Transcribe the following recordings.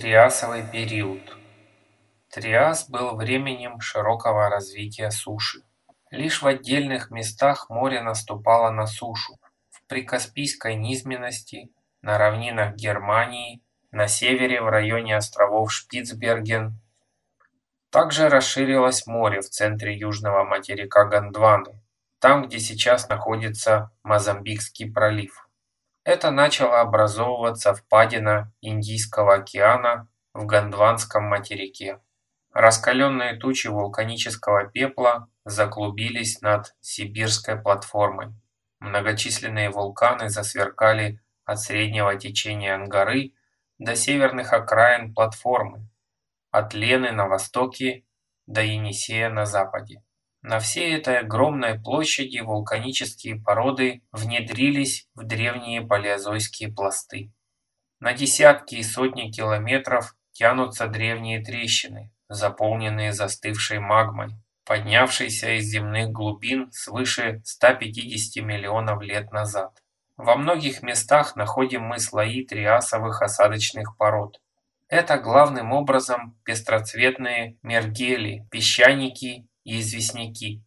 Триасовый период Триас был временем широкого развития суши. Лишь в отдельных местах море наступало на сушу. В прикаспийской низменности, на равнинах Германии, на севере в районе островов Шпицберген. Также расширилось море в центре южного материка Гондваны, там, где сейчас находится Мозамбикский пролив. Это начало образовываться впадина Индийского океана в Гондванском материке. Раскаленные тучи вулканического пепла заклубились над Сибирской платформой. Многочисленные вулканы засверкали от среднего течения Ангары до северных окраин платформы, от Лены на востоке до Енисея на западе. На всей этой огромной площади вулканические породы внедрились в древние палеозойские пласты. На десятки и сотни километров тянутся древние трещины, заполненные застывшей магмой, поднявшейся из земных глубин свыше 150 миллионов лет назад. Во многих местах находим мы слои триасовых осадочных пород. Это главным образом пестроцветные мергели, песчаники и известняки.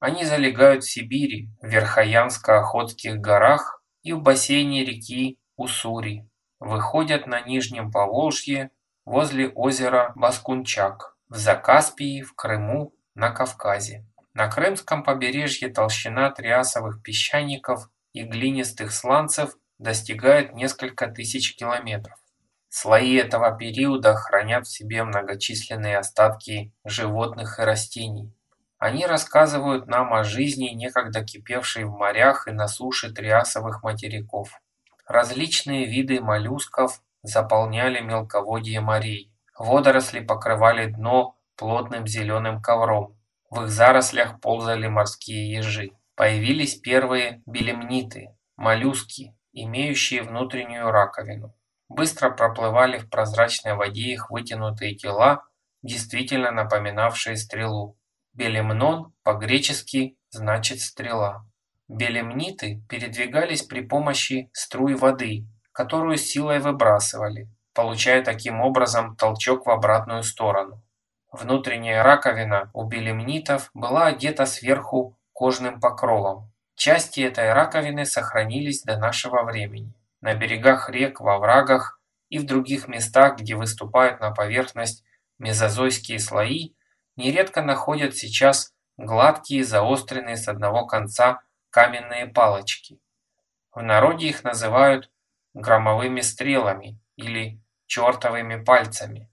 Они залегают в Сибири, в Верхоянско-Охотских горах и в бассейне реки Уссури. Выходят на Нижнем Поволжье, возле озера Баскунчак, в Закаспии, в Крыму, на Кавказе. На Крымском побережье толщина триасовых песчаников и глинистых сланцев достигает несколько тысяч километров. Слои этого периода хранят в себе многочисленные остатки животных и растений. Они рассказывают нам о жизни, некогда кипевшей в морях и на суше триасовых материков. Различные виды моллюсков заполняли мелководье морей. Водоросли покрывали дно плотным зеленым ковром. В их зарослях ползали морские ежи. Появились первые белемниты, моллюски, имеющие внутреннюю раковину. Быстро проплывали в прозрачной воде их вытянутые тела, действительно напоминавшие стрелу. Белемнон по-гречески значит «стрела». Белемниты передвигались при помощи струй воды, которую силой выбрасывали, получая таким образом толчок в обратную сторону. Внутренняя раковина у белемнитов была одета сверху кожным покровом. Части этой раковины сохранились до нашего времени на берегах рек, во врагах и в других местах, где выступают на поверхность мезозойские слои, нередко находят сейчас гладкие, заостренные с одного конца каменные палочки. В народе их называют громовыми стрелами или чертовыми пальцами.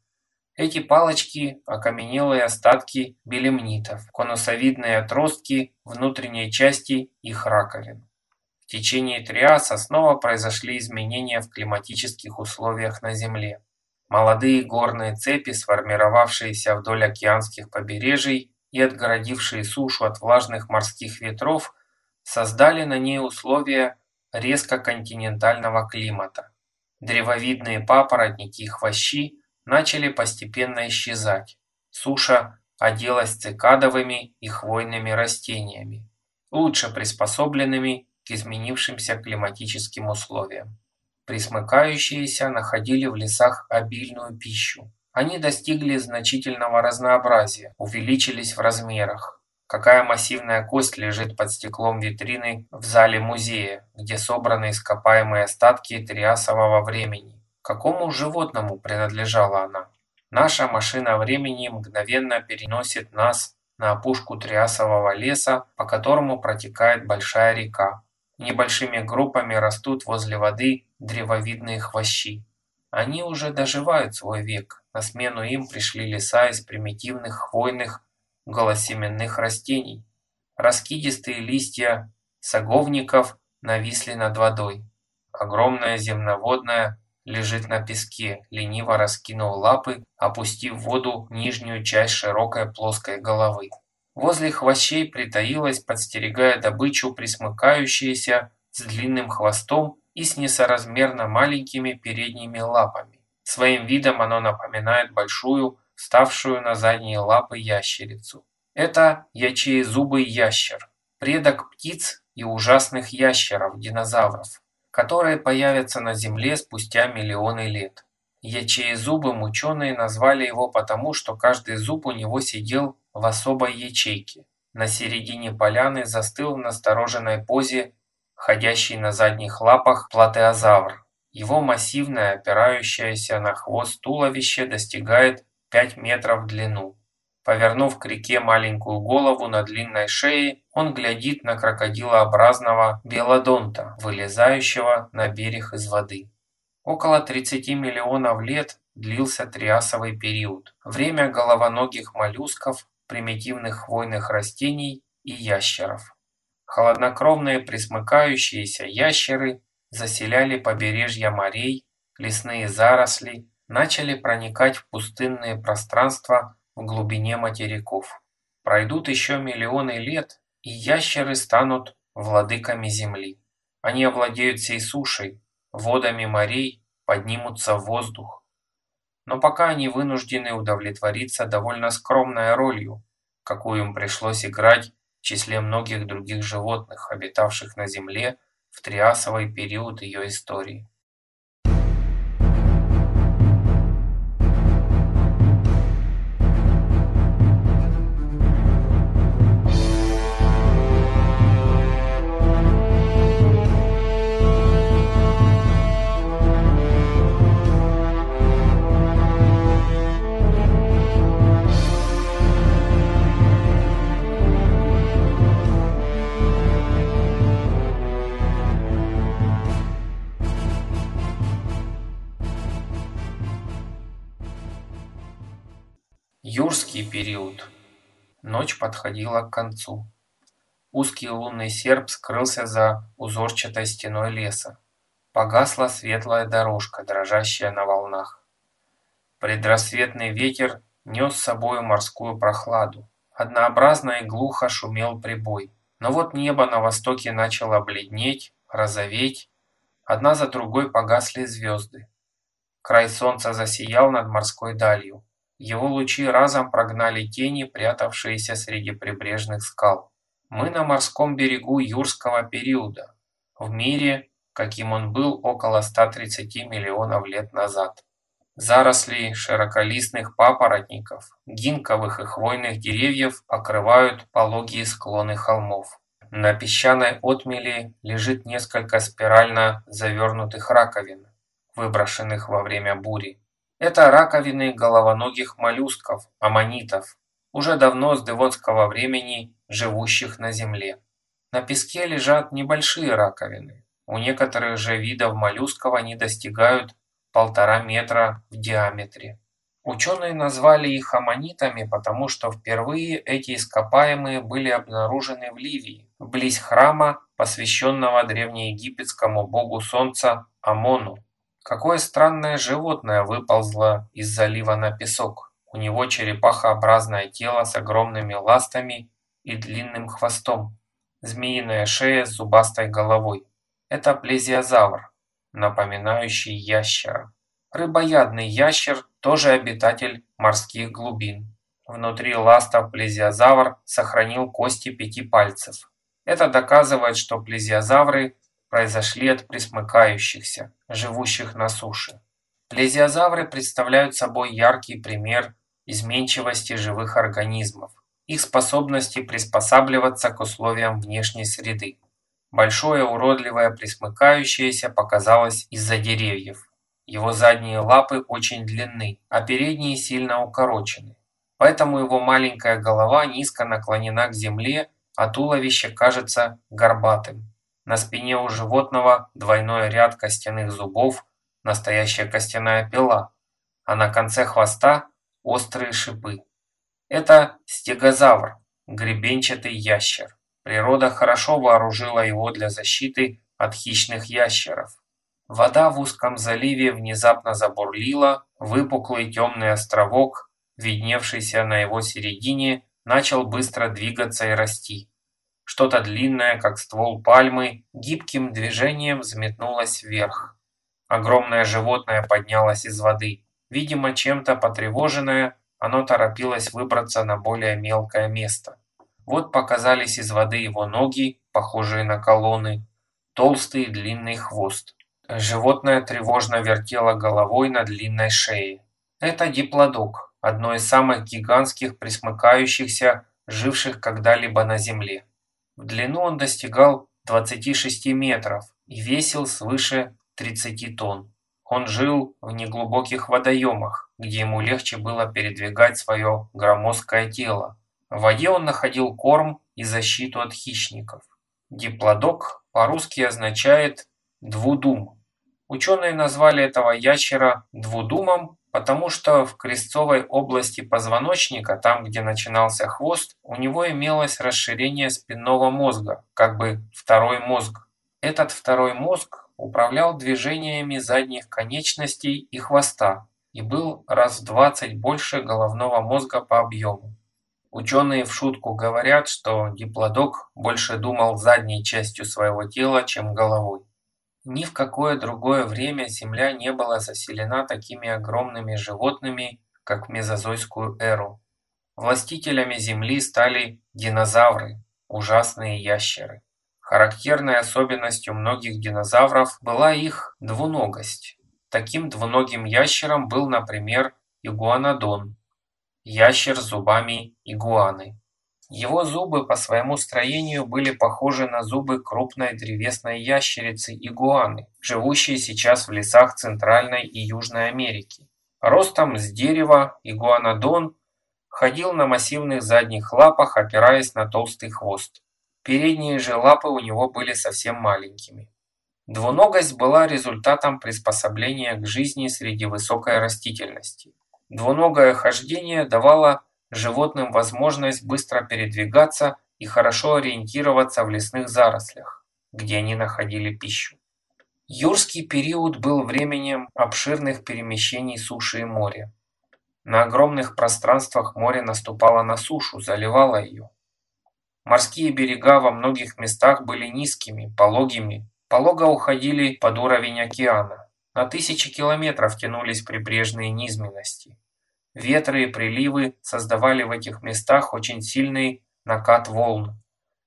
Эти палочки – окаменелые остатки белемнитов, конусовидные отростки внутренней части их раковин. В течение Триаса снова произошли изменения в климатических условиях на Земле. Молодые горные цепи, сформировавшиеся вдоль океанских побережий и отгородившие сушу от влажных морских ветров, создали на ней условия резко континентального климата. Древовидные папоротники и хвощи начали постепенно исчезать. Суша оделась цикадовыми и хвойными растениями, лучше приспособленными к изменившимся климатическим условиям. Присмыкающиеся находили в лесах обильную пищу. Они достигли значительного разнообразия, увеличились в размерах. Какая массивная кость лежит под стеклом витрины в зале музея, где собраны ископаемые остатки триасового времени. Какому животному принадлежала она? Наша машина времени мгновенно переносит нас на опушку триасового леса, по которому протекает большая река. Небольшими группами растут возле воды древовидные хвощи. Они уже доживают свой век. На смену им пришли леса из примитивных хвойных голосеменных растений. Раскидистые листья саговников нависли над водой. Огромная земноводная лежит на песке, лениво раскинув лапы, опустив в воду нижнюю часть широкой плоской головы. Возле хвощей притаилась, подстерегая добычу, присмыкающаяся с длинным хвостом и с несоразмерно маленькими передними лапами. Своим видом оно напоминает большую, ставшую на задние лапы ящерицу. Это ячеезубый ящер, предок птиц и ужасных ящеров, динозавров, которые появятся на Земле спустя миллионы лет. Ячеезубым ученые назвали его потому, что каждый зуб у него сидел в особой ячейке. На середине поляны застыл в настороженной позе ходящий на задних лапах платеозавр. Его массивное, опирающееся на хвост туловище достигает 5 метров в длину. Повернув к реке маленькую голову на длинной шее, он глядит на крокодилообразного белодонта, вылезающего на берег из воды. Около 30 миллионов лет длился триасовый период, время головоногих моллюсков, примитивных хвойных растений и ящеров. Холоднокровные присмыкающиеся ящеры заселяли побережья морей, лесные заросли, начали проникать в пустынные пространства в глубине материков. Пройдут еще миллионы лет, и ящеры станут владыками Земли. Они овладеют всей сушей, водами морей, поднимутся в воздух. Но пока они вынуждены удовлетвориться довольно скромной ролью, какую им пришлось играть в числе многих других животных, обитавших на Земле в триасовый период ее истории. Юрский период. Ночь подходила к концу. Узкий лунный серп скрылся за узорчатой стеной леса. Погасла светлая дорожка, дрожащая на волнах. Предрассветный ветер нес с собой морскую прохладу. Однообразно и глухо шумел прибой. Но вот небо на востоке начало бледнеть, розоветь. Одна за другой погасли звезды. Край солнца засиял над морской далью. Его лучи разом прогнали тени, прятавшиеся среди прибрежных скал. Мы на морском берегу юрского периода, в мире, каким он был около 130 миллионов лет назад. Заросли широколистных папоротников, гинковых и хвойных деревьев покрывают пологие склоны холмов. На песчаной отмели лежит несколько спирально завернутых раковин, выброшенных во время бури. Это раковины головоногих моллюсков, аммонитов, уже давно с девонского времени живущих на Земле. На песке лежат небольшие раковины. У некоторых же видов моллюсков они достигают полтора метра в диаметре. Ученые назвали их аммонитами, потому что впервые эти ископаемые были обнаружены в Ливии, вблизь храма, посвященного древнеегипетскому богу солнца Амону. Какое странное животное выползло из залива на песок. У него черепахообразное тело с огромными ластами и длинным хвостом. Змеиная шея с зубастой головой. Это плезиозавр, напоминающий ящера. Рыбоядный ящер тоже обитатель морских глубин. Внутри ластов плезиозавр сохранил кости пяти пальцев. Это доказывает, что плезиозавры произошли от пресмыкающихся, живущих на суше. Плезиозавры представляют собой яркий пример изменчивости живых организмов, их способности приспосабливаться к условиям внешней среды. Большое уродливое пресмыкающееся показалось из-за деревьев. Его задние лапы очень длинны, а передние сильно укорочены. Поэтому его маленькая голова низко наклонена к земле, а туловище кажется горбатым. На спине у животного двойной ряд костяных зубов, настоящая костяная пила, а на конце хвоста острые шипы. Это стегозавр, гребенчатый ящер. Природа хорошо вооружила его для защиты от хищных ящеров. Вода в узком заливе внезапно забурлила, выпуклый темный островок, видневшийся на его середине, начал быстро двигаться и расти. Что-то длинное, как ствол пальмы, гибким движением взметнулось вверх. Огромное животное поднялось из воды. Видимо, чем-то потревоженное, оно торопилось выбраться на более мелкое место. Вот показались из воды его ноги, похожие на колонны, толстый длинный хвост. Животное тревожно вертело головой на длинной шее. Это диплодок, одно из самых гигантских пресмыкающихся, живших когда-либо на Земле. В длину он достигал 26 метров и весил свыше 30 тонн. Он жил в неглубоких водоемах, где ему легче было передвигать свое громоздкое тело. В воде он находил корм и защиту от хищников. Диплодок по-русски означает «двудум». Ученые назвали этого ящера двудумом, потому что в крестцовой области позвоночника, там где начинался хвост, у него имелось расширение спинного мозга, как бы второй мозг. Этот второй мозг управлял движениями задних конечностей и хвоста и был раз в 20 больше головного мозга по объему. Ученые в шутку говорят, что диплодок больше думал задней частью своего тела, чем головой. Ни в какое другое время Земля не была заселена такими огромными животными, как в мезозойскую эру. Властителями Земли стали динозавры, ужасные ящеры. Характерной особенностью многих динозавров была их двуногость. Таким двуногим ящером был, например, игуанодон, ящер с зубами игуаны. Его зубы по своему строению были похожи на зубы крупной древесной ящерицы игуаны, живущей сейчас в лесах Центральной и Южной Америки. Ростом с дерева игуанодон ходил на массивных задних лапах, опираясь на толстый хвост. Передние же лапы у него были совсем маленькими. Двуногость была результатом приспособления к жизни среди высокой растительности. Двуногое хождение давало животным возможность быстро передвигаться и хорошо ориентироваться в лесных зарослях, где они находили пищу. Юрский период был временем обширных перемещений суши и моря. На огромных пространствах море наступало на сушу, заливало ее. Морские берега во многих местах были низкими, пологими, полого уходили под уровень океана. На тысячи километров тянулись прибрежные низменности. Ветры и приливы создавали в этих местах очень сильный накат волн.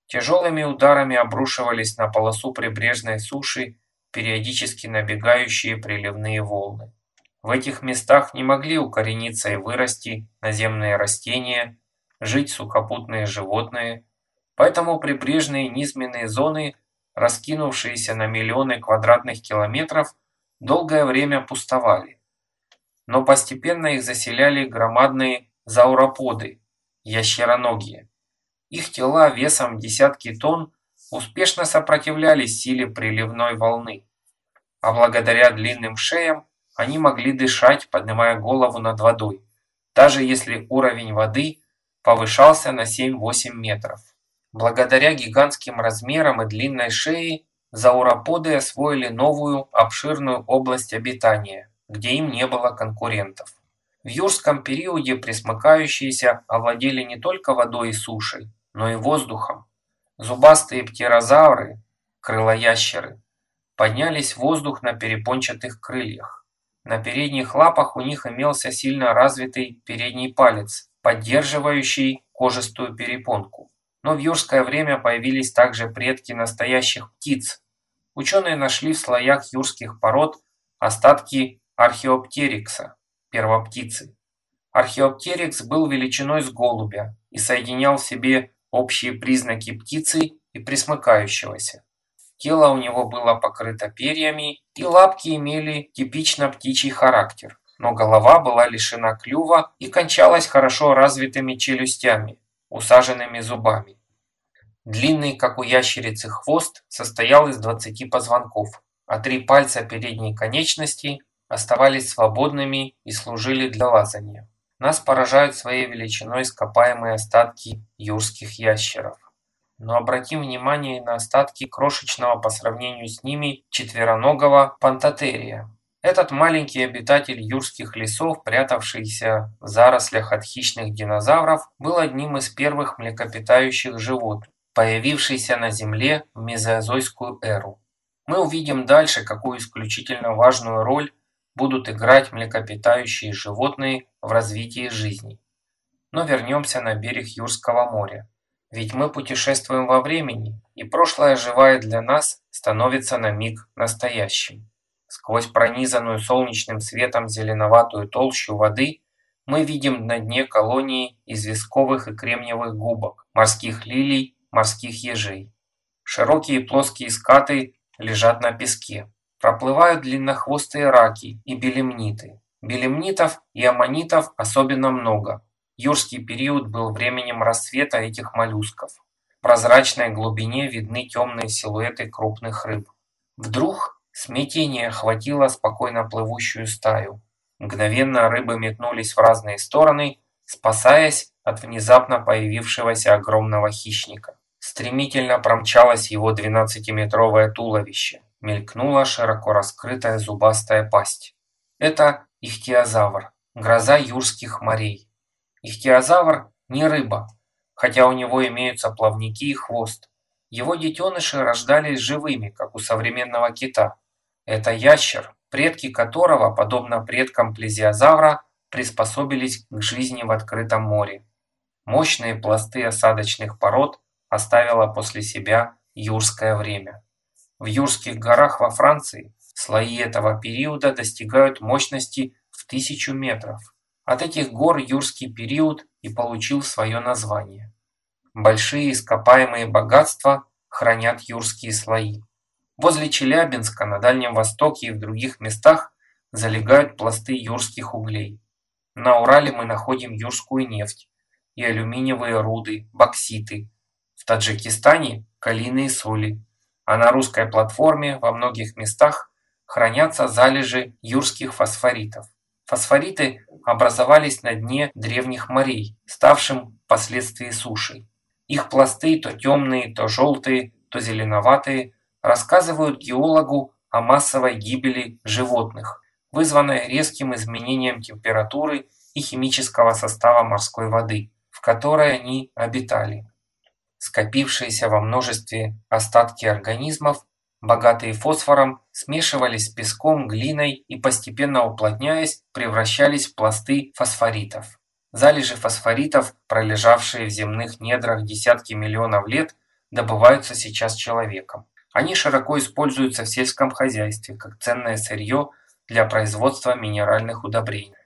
Тяжелыми ударами обрушивались на полосу прибрежной суши периодически набегающие приливные волны. В этих местах не могли укорениться и вырасти наземные растения, жить сухопутные животные, Поэтому прибрежные низменные зоны, раскинувшиеся на миллионы квадратных километров, долгое время пустовали. Но постепенно их заселяли громадные зауроподы, ящероногие. Их тела весом десятки тонн успешно сопротивлялись силе приливной волны, а благодаря длинным шеям они могли дышать, поднимая голову над водой, даже если уровень воды повышался на 7-8 метров. Благодаря гигантским размерам и длинной шее зауроподы освоили новую обширную область обитания, где им не было конкурентов. В юрском периоде пресмыкающиеся овладели не только водой и сушей, но и воздухом. Зубастые птерозавры, крылоящеры, поднялись в воздух на перепончатых крыльях. На передних лапах у них имелся сильно развитый передний палец, поддерживающий кожистую перепонку. Но в юрское время появились также предки настоящих птиц. Ученые нашли в слоях юрских пород остатки археоптерикса, первоптицы. Археоптерикс был величиной с голубя и соединял в себе общие признаки птицы и присмыкающегося. Тело у него было покрыто перьями, и лапки имели типично птичий характер, но голова была лишена клюва и кончалась хорошо развитыми челюстями, усаженными зубами. Длинный, как у ящерицы, хвост состоял из 20 позвонков, а три пальца передней конечности оставались свободными и служили для лазания. Нас поражают своей величиной ископаемые остатки юрских ящеров. Но обратим внимание на остатки крошечного по сравнению с ними четвероногого пантотерия, этот маленький обитатель юрских лесов, прятавшийся в зарослях от хищных динозавров, был одним из первых млекопитающих животных, появившийся на Земле в мезозойскую эру. Мы увидим дальше, какую исключительно важную роль будут играть млекопитающие животные в развитии жизни. Но вернемся на берег Юрского моря. Ведь мы путешествуем во времени, и прошлое живое для нас становится на миг настоящим. сквозь пронизанную солнечным светом зеленоватую толщу воды мы видим на дне колонии известковых и кремниевых губок, морских лилий, морских ежей. Широкие плоские скаты лежат на песке. Проплывают длиннохвостые раки и белемниты. Белемнитов и аммонитов особенно много. Юрский период был временем рассвета этих моллюсков. В прозрачной глубине видны темные силуэты крупных рыб. Вдруг смятение охватило спокойно плывущую стаю. Мгновенно рыбы метнулись в разные стороны, спасаясь от внезапно появившегося огромного хищника. Стремительно промчалось его двенадцатиметровое туловище, мелькнула широко раскрытая зубастая пасть. Это ихтиозавр, гроза юрских морей. Ихтиозавр не рыба, хотя у него имеются плавники и хвост. Его детеныши рождались живыми, как у современного кита. Это ящер, предки которого, подобно предкам плезиозавра, приспособились к жизни в открытом море. Мощные пласты осадочных пород оставило после себя юрское время. В Юрских горах во Франции слои этого периода достигают мощности в тысячу метров. От этих гор юрский период и получил свое название. Большие ископаемые богатства хранят юрские слои. Возле Челябинска, на Дальнем Востоке и в других местах залегают пласты юрских углей. На Урале мы находим юрскую нефть и алюминиевые руды, бокситы. В Таджикистане – калийные соли. А на русской платформе во многих местах хранятся залежи юрских фосфоритов. Фосфориты образовались на дне древних морей, ставшим впоследствии сушей. Их пласты то темные, то желтые, то зеленоватые – рассказывают геологу о массовой гибели животных, вызванной резким изменением температуры и химического состава морской воды, в которой они обитали. Скопившиеся во множестве остатки организмов, богатые фосфором, смешивались с песком, глиной и постепенно уплотняясь, превращались в пласты фосфоритов. Залежи фосфоритов, пролежавшие в земных недрах десятки миллионов лет, добываются сейчас человеком. Они широко используются в сельском хозяйстве как ценное сырье для производства минеральных удобрений.